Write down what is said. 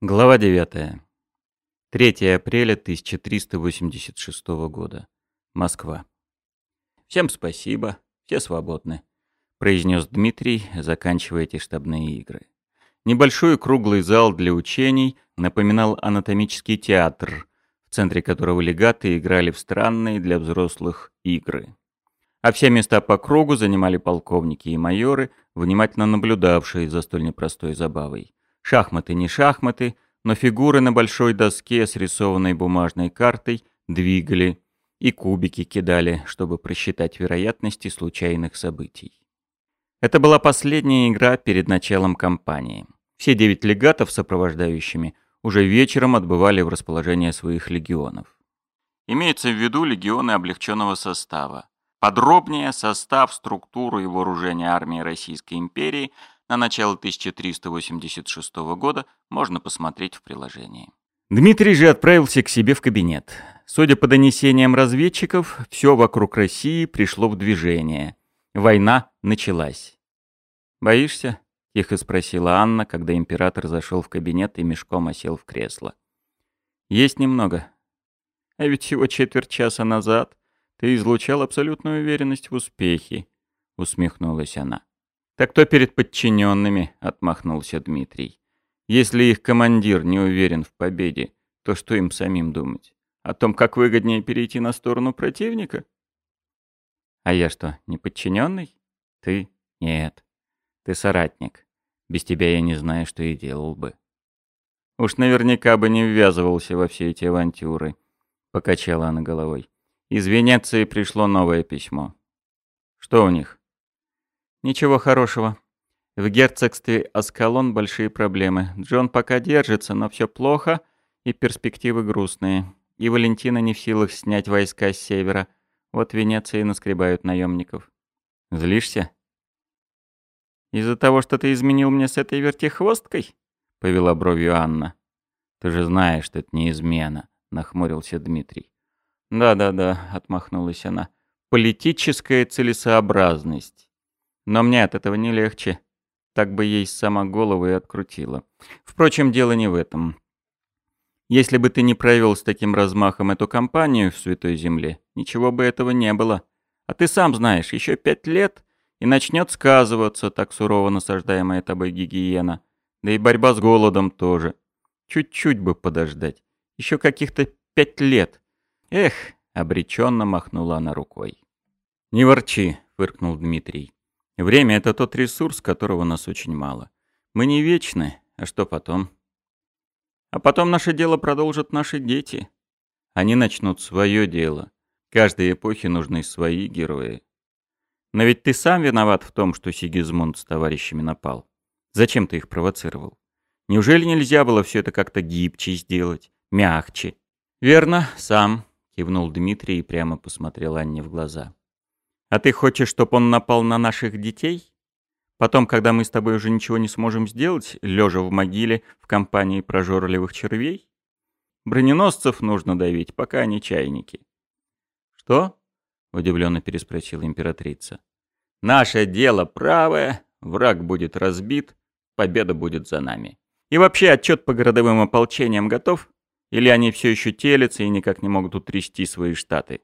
Глава 9. 3 апреля 1386 года. Москва. «Всем спасибо, все свободны», — произнес Дмитрий, заканчивая эти штабные игры. Небольшой круглый зал для учений напоминал анатомический театр, в центре которого легаты играли в странные для взрослых игры. А все места по кругу занимали полковники и майоры, внимательно наблюдавшие за столь непростой забавой. Шахматы не шахматы, но фигуры на большой доске с рисованной бумажной картой двигали и кубики кидали, чтобы просчитать вероятности случайных событий. Это была последняя игра перед началом кампании. Все девять легатов, сопровождающими, уже вечером отбывали в расположение своих легионов. Имеется в виду легионы облегченного состава. Подробнее состав, структуру и вооружение армии Российской империи – на начало 1386 года можно посмотреть в приложении. Дмитрий же отправился к себе в кабинет. Судя по донесениям разведчиков, все вокруг России пришло в движение. Война началась. «Боишься?» — тихо спросила Анна, когда император зашел в кабинет и мешком осел в кресло. «Есть немного. А ведь всего четверть часа назад ты излучал абсолютную уверенность в успехе», — усмехнулась она. «Так кто перед подчиненными?» — отмахнулся Дмитрий. «Если их командир не уверен в победе, то что им самим думать? О том, как выгоднее перейти на сторону противника?» «А я что, не подчиненный? Ты? Нет. Ты соратник. Без тебя я не знаю, что и делал бы». «Уж наверняка бы не ввязывался во все эти авантюры», — покачала она головой. «Из Венеции пришло новое письмо». «Что у них?» Ничего хорошего. В герцогстве Аскалон большие проблемы. Джон пока держится, но все плохо и перспективы грустные. И Валентина не в силах снять войска с севера. Вот Венеции наскребают наемников. Злишься? Из-за того, что ты изменил мне с этой вертихвосткой? Повела бровью Анна. Ты же знаешь, что это не измена, нахмурился Дмитрий. Да-да-да, отмахнулась она. Политическая целесообразность. Но мне от этого не легче. Так бы ей сама голову и открутила. Впрочем, дело не в этом. Если бы ты не провел с таким размахом эту кампанию в Святой Земле, ничего бы этого не было. А ты сам знаешь, еще пять лет, и начнет сказываться так сурово насаждаемая тобой гигиена. Да и борьба с голодом тоже. Чуть-чуть бы подождать. Еще каких-то пять лет. Эх, обреченно махнула она рукой. «Не ворчи», — фыркнул Дмитрий. Время — это тот ресурс, которого у нас очень мало. Мы не вечны, а что потом? А потом наше дело продолжат наши дети. Они начнут свое дело. Каждой эпохе нужны свои герои. Но ведь ты сам виноват в том, что Сигизмунд с товарищами напал. Зачем ты их провоцировал? Неужели нельзя было все это как-то гибче сделать, мягче? Верно, сам, кивнул Дмитрий и прямо посмотрел Анне в глаза. А ты хочешь, чтобы он напал на наших детей? Потом, когда мы с тобой уже ничего не сможем сделать, лежа в могиле в компании прожорливых червей? Броненосцев нужно давить, пока они чайники. Что? Удивленно переспросила императрица. Наше дело правое, враг будет разбит, победа будет за нами. И вообще отчет по городовым ополчениям готов? Или они все еще телятся и никак не могут утрясти свои штаты?